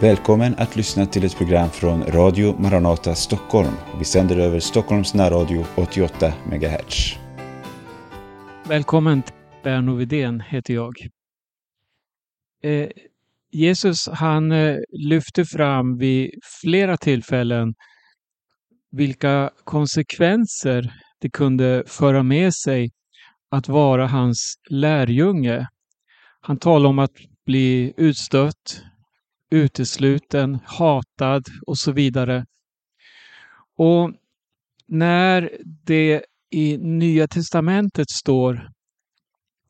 Välkommen att lyssna till ett program från Radio Maranata Stockholm. Vi sänder över Stockholms närradio 88 MHz. Välkommen, Berno Widén heter jag. Eh, Jesus han eh, lyfte fram vid flera tillfällen vilka konsekvenser det kunde föra med sig att vara hans lärjunge. Han talade om att bli utstött, utesluten, hatad och så vidare. Och när det i Nya Testamentet står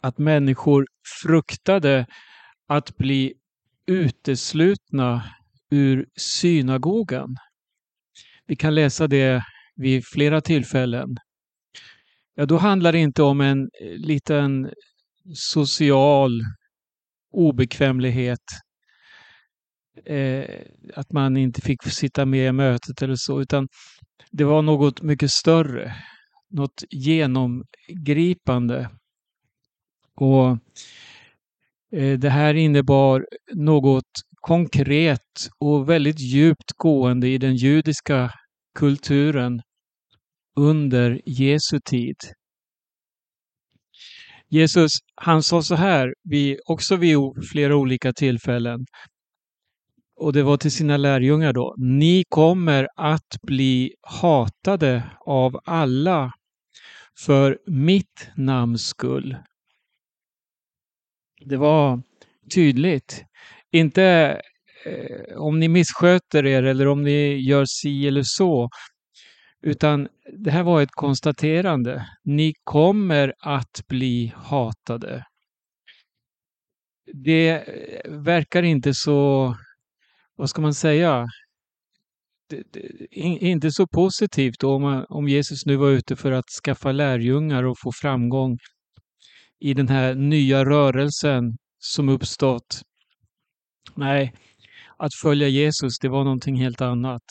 att människor fruktade att bli uteslutna ur synagogan. Vi kan läsa det vid flera tillfällen. Ja, då handlar det inte om en eh, liten social obekvämlighet. Eh, att man inte fick sitta med i mötet eller så, utan det var något mycket större. Något genomgripande. Och eh, Det här innebar något konkret och väldigt djupt gående i den judiska kulturen under Jesu tid. Jesus, han sa så här, vid, också vid flera olika tillfällen, och det var till sina lärjungar då. Ni kommer att bli hatade av alla för mitt namns skull. Det var tydligt. Inte eh, om ni missköter er eller om ni gör si eller så. Utan det här var ett konstaterande. Ni kommer att bli hatade. Det verkar inte så, vad ska man säga, det, det, inte så positivt om, man, om Jesus nu var ute för att skaffa lärjungar och få framgång i den här nya rörelsen som uppstått. Nej, att följa Jesus, det var någonting helt annat.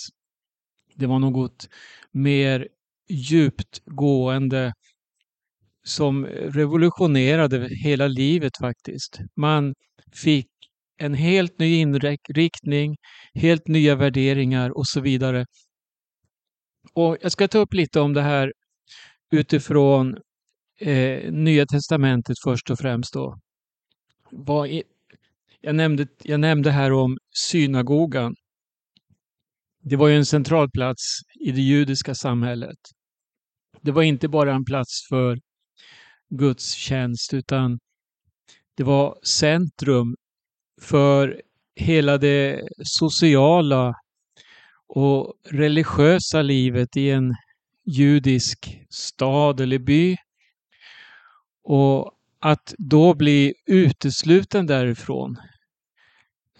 Det var något mer djupt gående som revolutionerade hela livet faktiskt. Man fick en helt ny inriktning, helt nya värderingar och så vidare. Och Jag ska ta upp lite om det här utifrån eh, Nya Testamentet först och främst. Då. Vad i, jag, nämnde, jag nämnde här om synagogan. Det var ju en central plats i det judiska samhället. Det var inte bara en plats för gudstjänst utan det var centrum för hela det sociala och religiösa livet i en judisk stad eller by. Och att då bli utesluten därifrån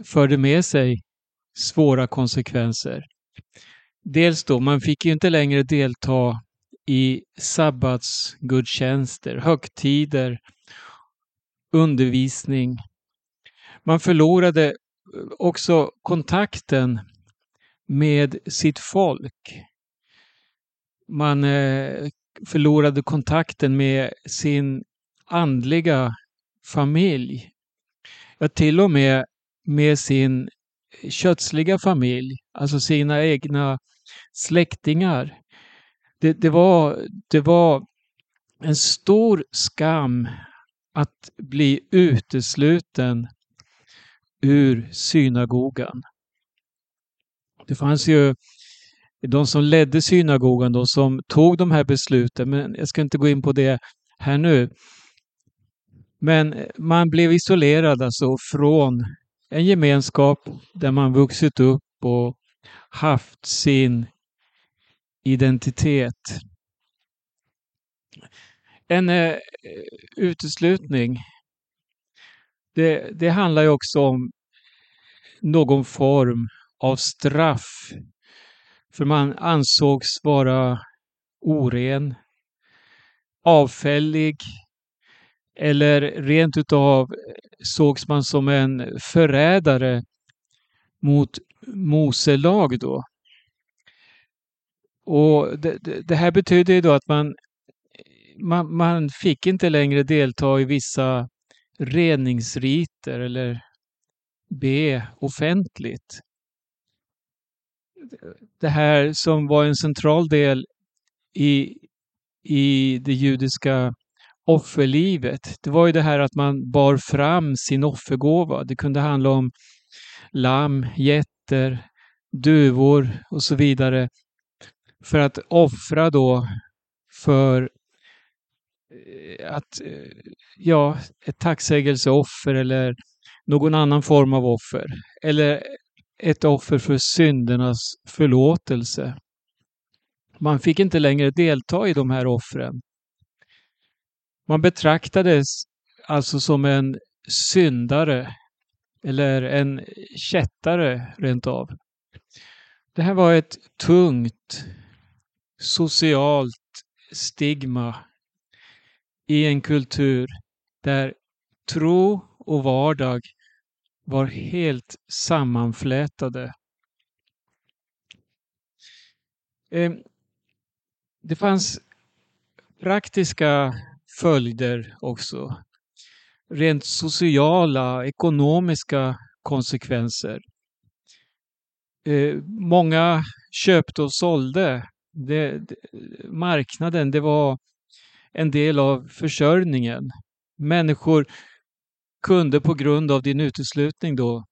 förde med sig svåra konsekvenser. Dels då, man fick ju inte längre delta i sabbatsgudstjänster, högtider, undervisning. Man förlorade eh, också kontakten med sitt folk. Man eh, förlorade kontakten med sin andliga familj. Ja, till och med med sin kötsliga familj, alltså sina egna släktingar. Det, det, var, det var en stor skam att bli utesluten ur synagogan. Det fanns ju de som ledde synagogan då som tog de här besluten, men jag ska inte gå in på det här nu. Men man blev isolerad alltså från en gemenskap där man vuxit upp och haft sin identitet. En eh, uteslutning, det, det handlar ju också om någon form av straff. För man ansågs vara oren, avfällig eller rent utav sågs man som en förrädare mot Mose lag då. Och det, det, det här betyder ju då att man, man, man fick inte längre delta i vissa reningsriter eller be offentligt. det här som var en central del i, i det judiska offerlivet. Det var ju det här att man bar fram sin offergåva. Det kunde handla om lamm, getter, duvor och så vidare. För att offra då för Eh, att, eh, ja, ett tacksägelseoffer eller någon annan form av offer. Eller ett offer för syndernas förlåtelse. Man fick inte längre delta i de här offren. Man betraktades alltså som en syndare eller en kättare rent av. Det här var ett tungt socialt stigma i en kultur där tro och vardag var helt sammanflätade. Ehm, det fanns praktiska följder också. Rent sociala, ekonomiska konsekvenser. Ehm, många köpte och sålde. Det, det, marknaden, det var en del av försörjningen. Människor kunde på grund av din uteslutning då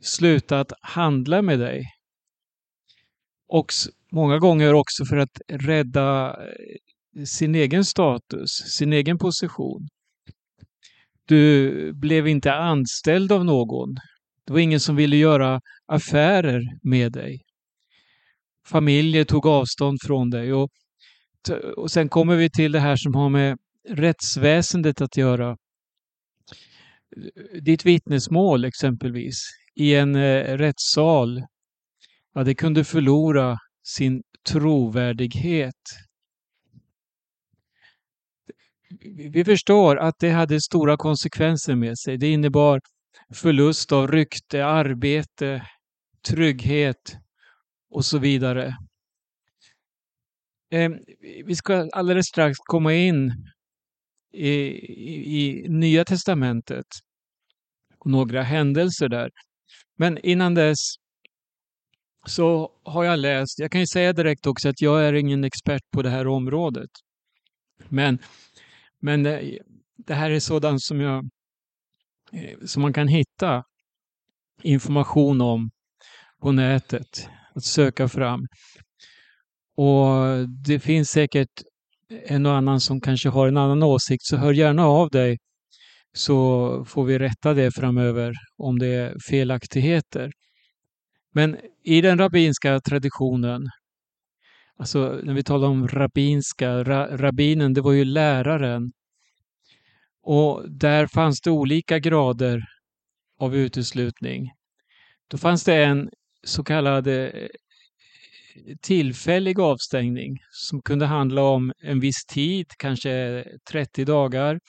sluta att handla med dig. Och många gånger också för att rädda eh, sin egen status, sin egen position. Du blev inte anställd av någon. Det var ingen som ville göra affärer med dig. Familjer tog avstånd från dig. Och, och sen kommer vi till det här som har med rättsväsendet att göra ditt vittnesmål exempelvis i en eh, rättssal, ja, det kunde förlora sin trovärdighet. Vi förstår att det hade stora konsekvenser med sig. Det innebar förlust av rykte, arbete, trygghet och så vidare. Eh, vi ska alldeles strax komma in i, i, i Nya Testamentet och några händelser där. Men innan dess så har jag läst, jag kan ju säga direkt också att jag är ingen expert på det här området. Men, men det, det här är sådant som, jag, eh, som man kan hitta information om på nätet, att söka fram. Och det finns säkert en och annan som kanske har en annan åsikt, så hör gärna av dig så får vi rätta det framöver om det är felaktigheter. Men i den rabbinska traditionen, alltså när vi talar om rabbinska, ra, rabbinen, det var ju läraren. Och där fanns det olika grader av uteslutning. Då fanns det en så kallad eh, tillfällig avstängning som kunde handla om en viss tid, kanske 30 dagar.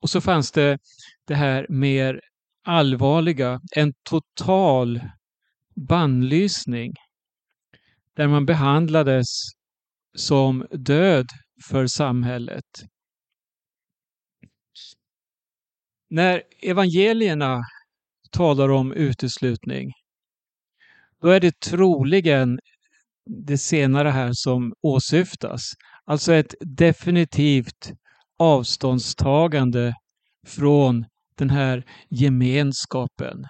Och så fanns det det här mer allvarliga, en total bannlysning där man behandlades som död för samhället. När evangelierna talar om uteslutning, då är det troligen det senare här som åsyftas. Alltså ett definitivt avståndstagande från den här gemenskapen.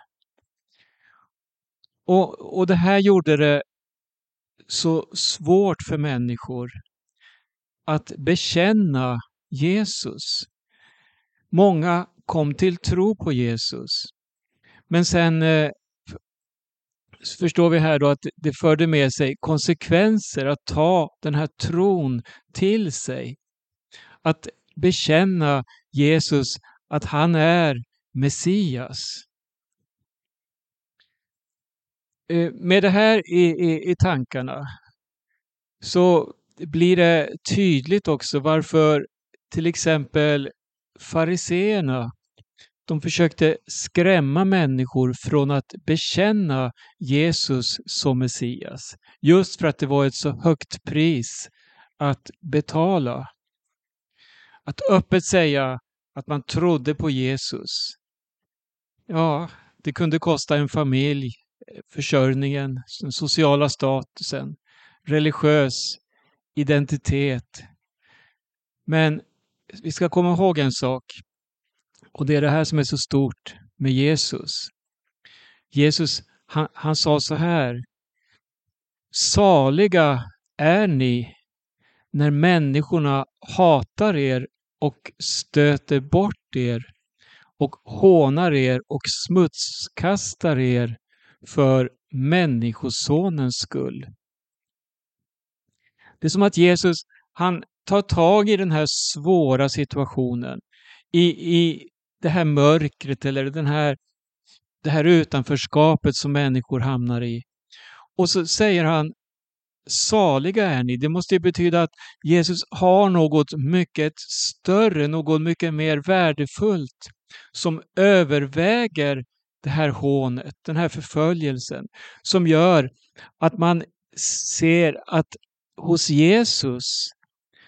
Och, och det här gjorde det så svårt för människor att bekänna Jesus. Många kom till tro på Jesus. Men sen eh, förstår vi här då att det förde med sig konsekvenser att ta den här tron till sig. Att bekänna Jesus att han är Messias. Eh, med det här i, i, i tankarna så blir det tydligt också varför till exempel fariseerna de försökte skrämma människor från att bekänna Jesus som Messias. Just för att det var ett så högt pris att betala. Att öppet säga att man trodde på Jesus. Ja, det kunde kosta en familj eh, försörjningen, den sociala statusen, religiös identitet. Men vi ska komma ihåg en sak. Och det är det här som är så stort med Jesus. Jesus, han, han sa så här. Saliga är ni när människorna hatar er och stöter bort er och hånar er och smutskastar er för Människosonens skull. Det är som att Jesus, han tar tag i den här svåra situationen. I, i det här mörkret eller den här, det här utanförskapet som människor hamnar i. Och så säger han Saliga är ni. Det måste betyda att Jesus har något mycket större, något mycket mer värdefullt som överväger det här hånet, den här förföljelsen, som gör att man ser att hos Jesus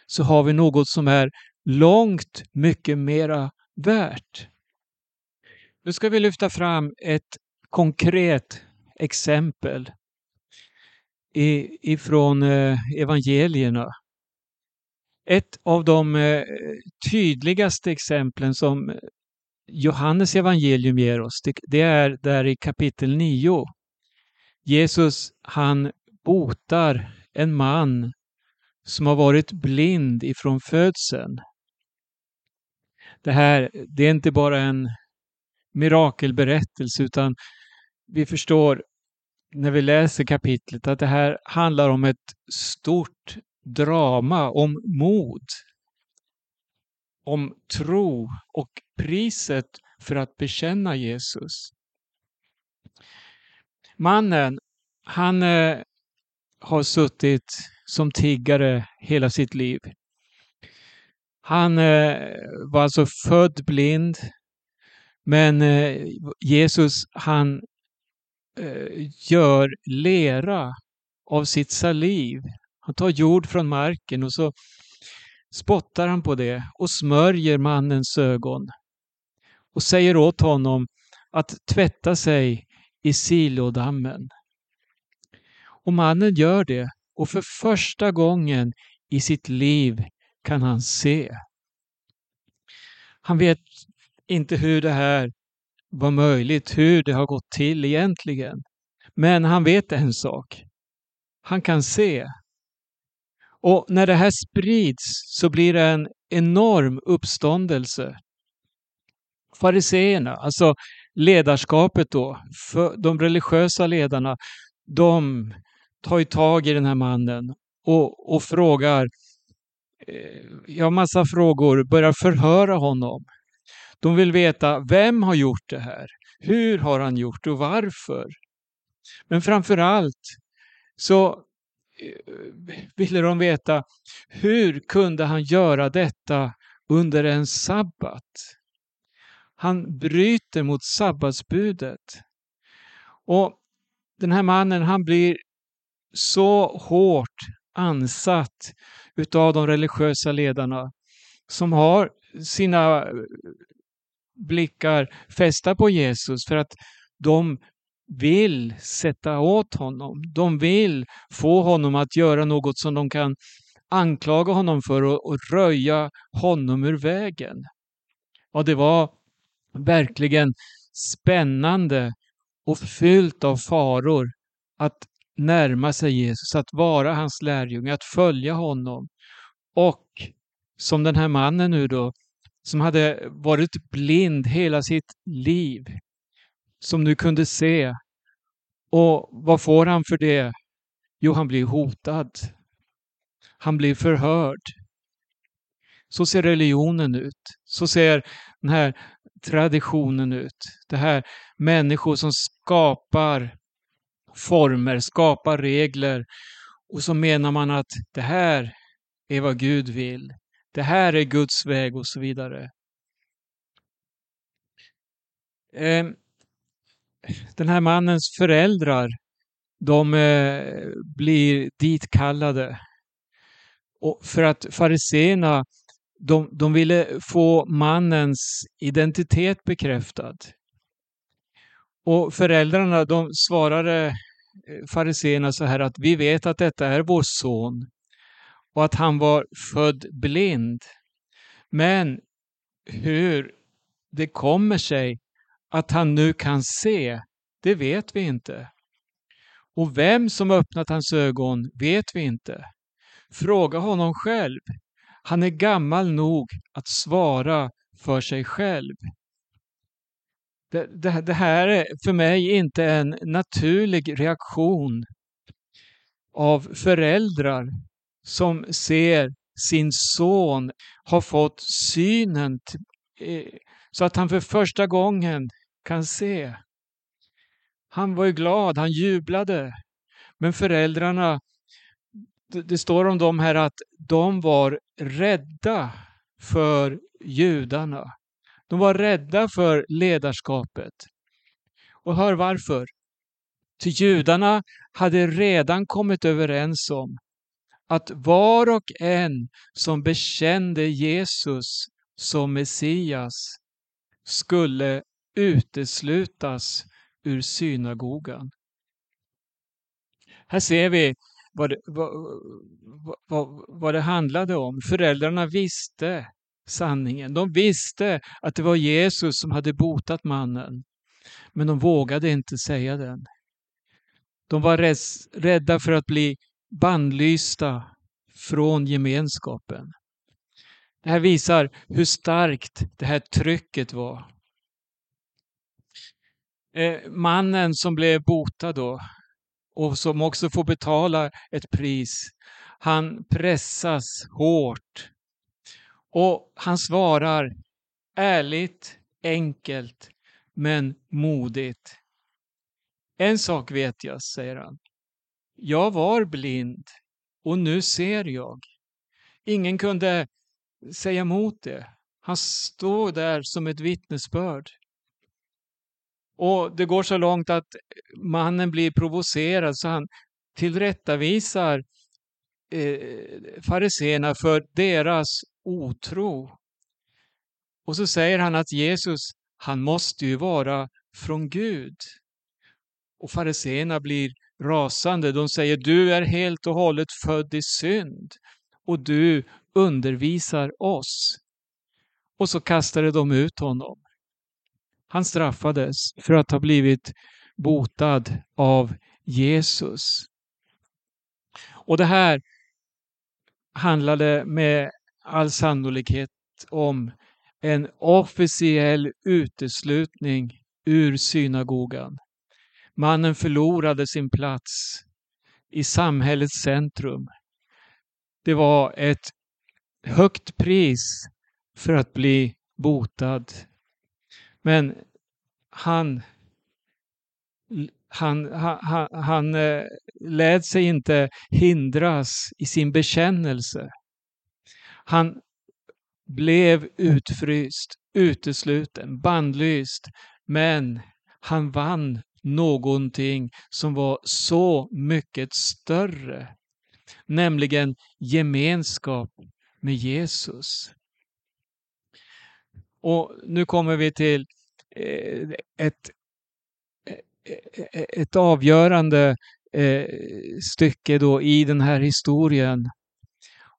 så har vi något som är långt mycket mera värt. Nu ska vi lyfta fram ett konkret exempel ifrån eh, evangelierna. Ett av de eh, tydligaste exemplen som Johannes evangelium ger oss, det är där i kapitel 9. Jesus han botar en man som har varit blind ifrån födseln. Det här, det är inte bara en mirakelberättelse utan vi förstår när vi läser kapitlet att det här handlar om ett stort drama om mod, om tro och priset för att bekänna Jesus. Mannen, han eh, har suttit som tiggare hela sitt liv. Han eh, var alltså född blind, men eh, Jesus han eh, gör lera av sitt saliv. Han tar jord från marken och så spottar han på det och smörjer mannens ögon och säger åt honom att tvätta sig i Silodammen. Och mannen gör det och för första gången i sitt liv kan han se. Han vet inte hur det här var möjligt, hur det har gått till egentligen. Men han vet en sak. Han kan se. Och när det här sprids så blir det en enorm uppståndelse. Fariseerna, alltså ledarskapet då, för de religiösa ledarna, de tar ju tag i den här mannen och, och frågar, Eh, jag har massa frågor, börjar förhöra honom. De vill veta, vem har gjort det här? Hur har han gjort och varför? Men framför allt så eh, ville de veta, hur kunde han göra detta under en sabbat? Han bryter mot sabbatsbudet. Och den här mannen, han blir så hårt ansatt utav de religiösa ledarna som har sina eh, blickar fästa på Jesus för att de vill sätta åt honom. De vill få honom att göra något som de kan anklaga honom för och, och röja honom ur vägen. Och det var verkligen spännande och fyllt av faror att närma sig Jesus, att vara hans lärjunge, att följa honom. Och som den här mannen nu då, som hade varit blind hela sitt liv, som nu kunde se. Och vad får han för det? Jo, han blir hotad. Han blir förhörd. Så ser religionen ut. Så ser den här traditionen ut. Det här människor som skapar former, skapar regler och så menar man att det här är vad Gud vill. Det här är Guds väg och så vidare. Ehm, den här mannens föräldrar, de eh, blir ditkallade. Och för att fariseerna, de, de ville få mannens identitet bekräftad. Och föräldrarna de svarade eh, fariseerna så här att vi vet att detta är vår son och att han var född blind. Men hur det kommer sig att han nu kan se, det vet vi inte. Och vem som öppnat hans ögon vet vi inte. Fråga honom själv. Han är gammal nog att svara för sig själv. Det, det, det, här är för mig inte en naturlig reaktion av föräldrar som ser sin son ha fått synen eh, så att han för första gången kan se. Han var ju glad, han jublade. Men föräldrarna, det står om dem här att de var rädda för judarna. De var rädda för ledarskapet. Och hör varför. Till judarna hade redan kommit överens om att var och en som bekände Jesus som Messias skulle uteslutas ur synagogan. Här ser vi vad det, vad, vad, vad det handlade om. Föräldrarna visste sanningen. De visste att det var Jesus som hade botat mannen. Men de vågade inte säga den. De var rädda för att bli bannlysta från gemenskapen. Det här visar hur starkt det här trycket var. Eh, mannen som blev botad då och som också får betala ett pris, han pressas hårt. Och han svarar ärligt, enkelt, men modigt. En sak vet jag, säger han. Jag var blind och nu ser jag. Ingen kunde säga emot det. Han står där som ett vittnesbörd. Och det går så långt att mannen blir provocerad så han tillrättavisar eh, fariseerna för deras otro. Och så säger han att Jesus, han måste ju vara från Gud. Och fariseerna blir rasande. De säger du är helt och hållet född i synd och du undervisar oss. Och så kastade de ut honom. Han straffades för att ha blivit botad av Jesus. Och det här handlade med all sannolikhet om en officiell uteslutning ur synagogan. Mannen förlorade sin plats i samhällets centrum. Det var ett högt pris för att bli botad. Men han, han, han, han lät sig inte hindras i sin bekännelse. Han blev utfryst, utesluten, bannlyst, men han vann någonting som var så mycket större, nämligen gemenskap med Jesus. Och nu kommer vi till eh, ett, eh, ett avgörande eh, stycke då i den här historien.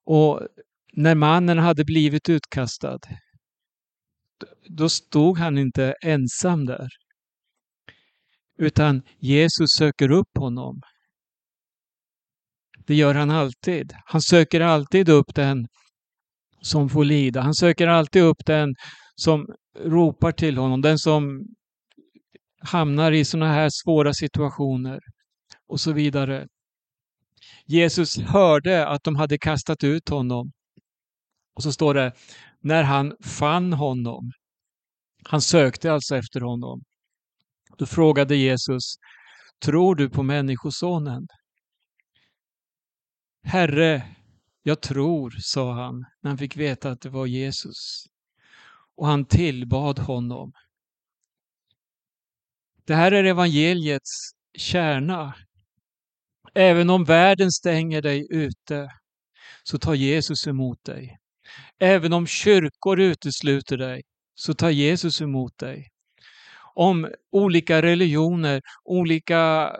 Och när mannen hade blivit utkastad, då stod han inte ensam där. Utan Jesus söker upp honom. Det gör han alltid. Han söker alltid upp den som får lida. Han söker alltid upp den som ropar till honom, den som hamnar i sådana här svåra situationer och så vidare. Jesus hörde att de hade kastat ut honom. Och så står det, när han fann honom. Han sökte alltså efter honom. Då frågade Jesus, tror du på Människosonen? Herre, jag tror, sa han när han fick veta att det var Jesus. Och han tillbad honom. Det här är evangeliets kärna. Även om världen stänger dig ute så tar Jesus emot dig. Även om kyrkor utesluter dig så tar Jesus emot dig. om olika religioner, olika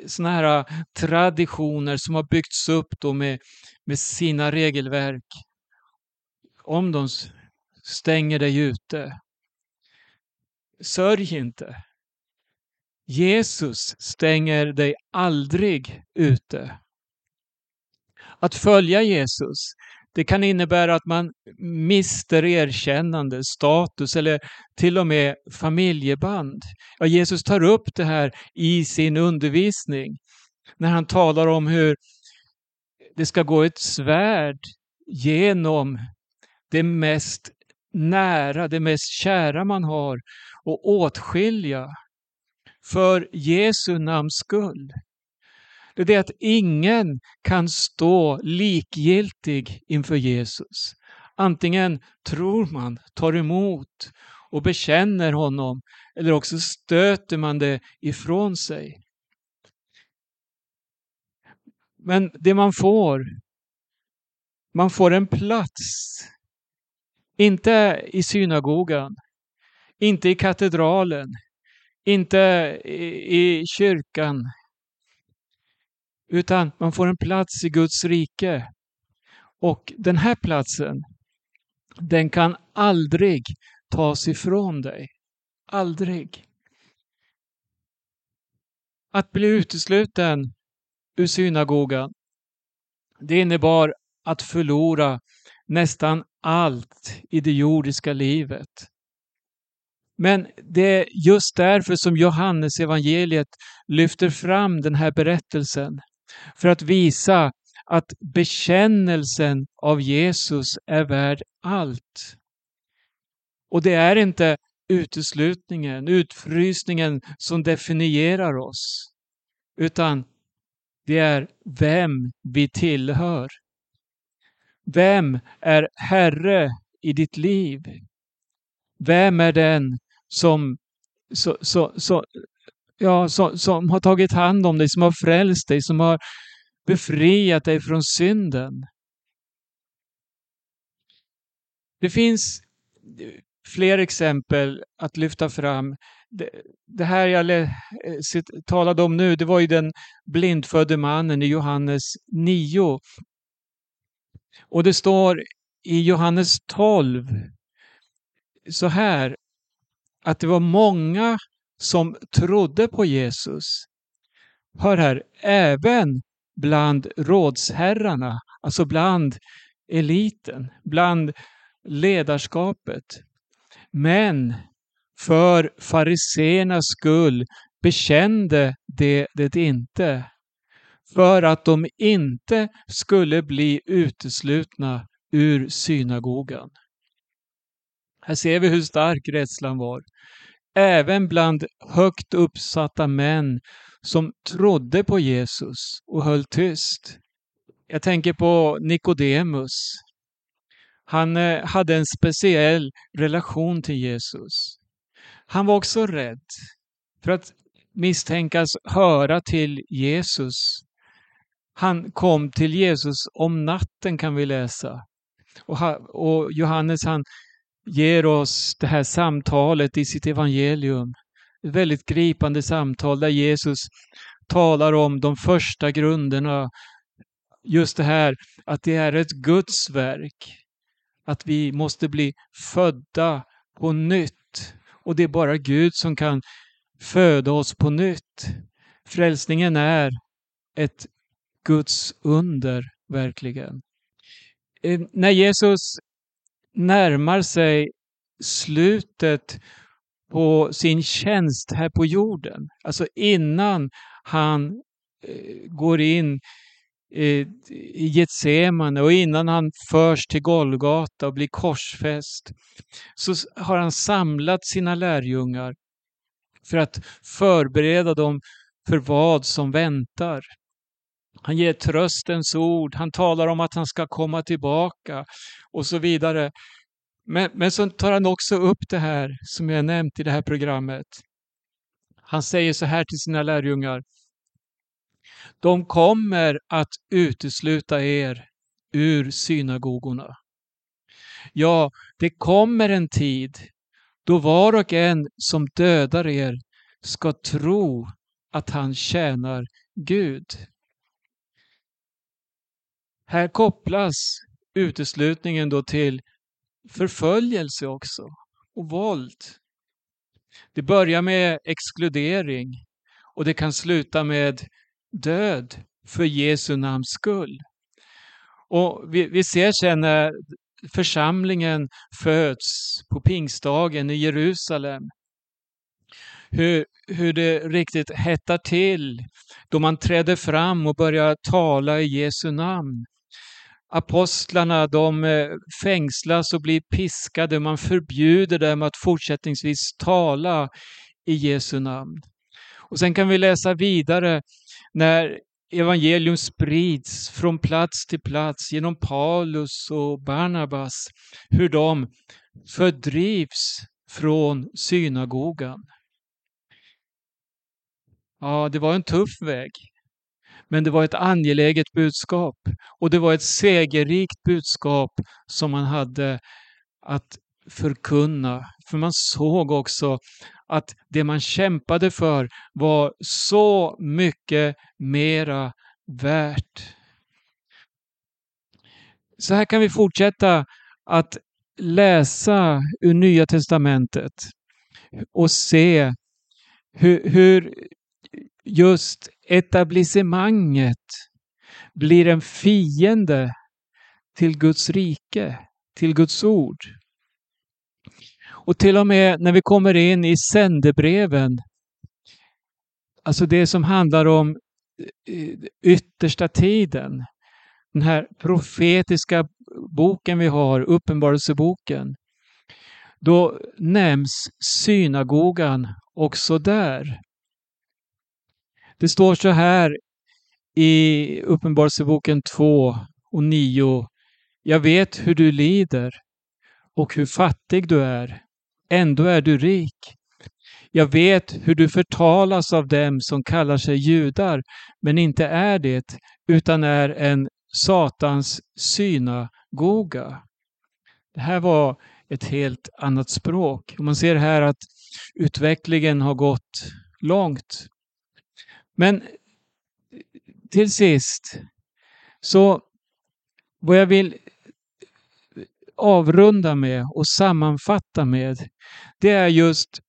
eh, såna här eh, traditioner som har byggts upp då med, med sina regelverk. Om de stänger dig ute. Sörj inte. Jesus stänger dig aldrig ute. Att följa Jesus, det kan innebära att man mister erkännande, status eller till och med familjeband. Ja, Jesus tar upp det här i sin undervisning när han talar om hur det ska gå ett svärd genom det mest nära, det mest kära man har och åtskilja för Jesu namns skull. Det är det att ingen kan stå likgiltig inför Jesus. Antingen tror man, tar emot och bekänner honom eller också stöter man det ifrån sig. Men det man får, man får en plats. Inte i synagogan, inte i katedralen, inte i, i kyrkan, utan man får en plats i Guds rike. Och den här platsen, den kan aldrig tas ifrån dig. Aldrig. Att bli utesluten ur synagogan, det innebar att förlora nästan allt i det jordiska livet. Men det är just därför som Johannes evangeliet lyfter fram den här berättelsen. För att visa att bekännelsen av Jesus är värd allt. Och det är inte uteslutningen, utfrysningen som definierar oss. Utan det är vem vi tillhör. Vem är Herre i ditt liv? Vem är den som, så, så, så, ja, som, som har tagit hand om dig, som har frälst dig, som har befriat dig från synden? Det finns fler exempel att lyfta fram. Det, det här jag eh, talade om nu, det var ju den blindfödde mannen i Johannes 9. Och det står i Johannes 12 så här att det var många som trodde på Jesus. Hör här, även bland rådsherrarna, alltså bland eliten, bland ledarskapet. Men för fariseernas skull bekände de det inte, för att de inte skulle bli uteslutna ur synagogan. Här ser vi hur stark rädslan var. Även bland högt uppsatta män som trodde på Jesus och höll tyst. Jag tänker på Nikodemus. Han eh, hade en speciell relation till Jesus. Han var också rädd för att misstänkas höra till Jesus. Han kom till Jesus om natten kan vi läsa. Och, Johannes han ger oss det här samtalet i sitt evangelium. Ett väldigt gripande samtal där Jesus talar om de första grunderna. Just det här att det är ett Guds verk. Att vi måste bli födda på nytt. Och det är bara Gud som kan föda oss på nytt. Frälsningen är ett Guds under, verkligen. Eh, när Jesus närmar sig slutet på sin tjänst här på jorden. Alltså innan han eh, går in eh, i Getsemane och innan han förs till Golgata och blir korsfäst så har han samlat sina lärjungar för att förbereda dem för vad som väntar. Han ger tröstens ord, han talar om att han ska komma tillbaka och så vidare. Men, men så tar han också upp det här som jag nämnt i det här programmet. Han säger så här till sina lärjungar. De kommer att utesluta er ur synagogorna. Ja, det kommer en tid då var och en som dödar er ska tro att han tjänar Gud. Här kopplas uteslutningen då till förföljelse också och våld. Det börjar med exkludering och det kan sluta med död för Jesu namns skull. Och vi, vi ser sen när församlingen föds på pingstdagen i Jerusalem hur, hur det riktigt hettar till då man träder fram och börjar tala i Jesu namn. Apostlarna de eh, fängslas och blir piskade. Man förbjuder dem att fortsättningsvis tala i Jesu namn. Och sen kan vi läsa vidare när evangelium sprids från plats till plats genom Paulus och Barnabas, hur de fördrivs från synagogan. Ja, det var en tuff väg. Men det var ett angeläget budskap och det var ett segerrikt budskap som man hade att förkunna. För man såg också att det man kämpade för var så mycket mera värt. Så här kan vi fortsätta att läsa ur Nya Testamentet och se hur, hur just etablissemanget blir en fiende till Guds rike, till Guds ord. Och till och med när vi kommer in i sändebreven, alltså det som handlar om eh, yttersta tiden, den här profetiska boken vi har, Uppenbarelseboken, då nämns synagogan också där. Det står så här i Uppenbarelseboken 2 och 9. Jag vet hur du lider och hur fattig du är. Ändå är du rik. Jag vet hur du förtalas av dem som kallar sig judar, men inte är det, utan är en Satans synagoga. Det här var ett helt annat språk. Man ser här att utvecklingen har gått långt. Men till sist, så vad jag vill avrunda med och sammanfatta med, det är just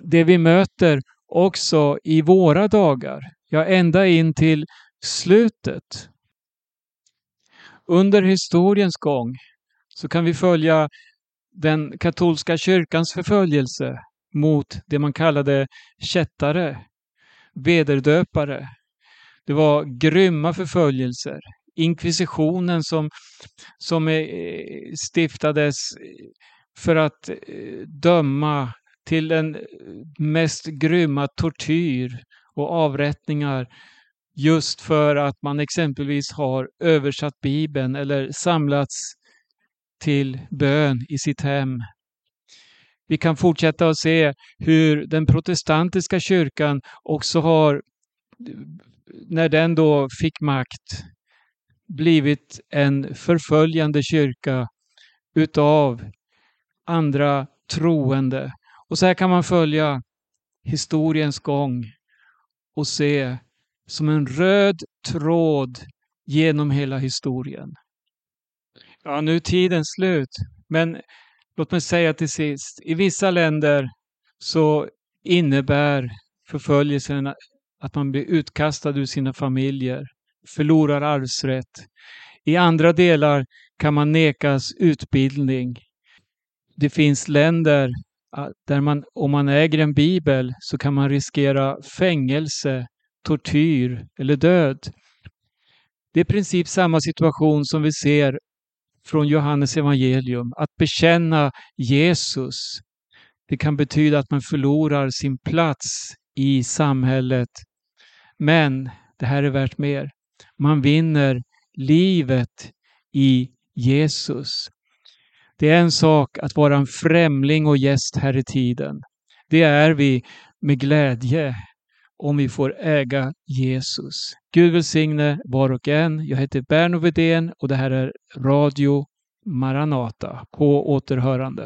det vi möter också i våra dagar. Ja, ända in till slutet. Under historiens gång så kan vi följa den katolska kyrkans förföljelse mot det man kallade kättare, vederdöpare. Det var grymma förföljelser. Inkvisitionen som, som eh, stiftades för att eh, döma till den mest grymma tortyr och avrättningar just för att man exempelvis har översatt Bibeln eller samlats till bön i sitt hem. Vi kan fortsätta att se hur den protestantiska kyrkan också har, när den då fick makt, blivit en förföljande kyrka utav andra troende. Och så här kan man följa historiens gång och se som en röd tråd genom hela historien. Ja, nu är tiden slut, men låt mig säga till sist, i vissa länder så innebär förföljelsen att man blir utkastad ur sina familjer, förlorar arvsrätt. I andra delar kan man nekas utbildning. Det finns länder ah, där man, om man äger en bibel, så kan man riskera fängelse, tortyr eller död. Det är i princip samma situation som vi ser från Johannes evangelium. Att bekänna Jesus, det kan betyda att man förlorar sin plats i samhället. Men det här är värt mer. Man vinner livet i Jesus. Det är en sak att vara en främling och gäst här i tiden. Det är vi med glädje om vi får äga Jesus. Gud välsigne var och en. Jag heter Berno Vedén och det här är Radio Maranata på återhörande.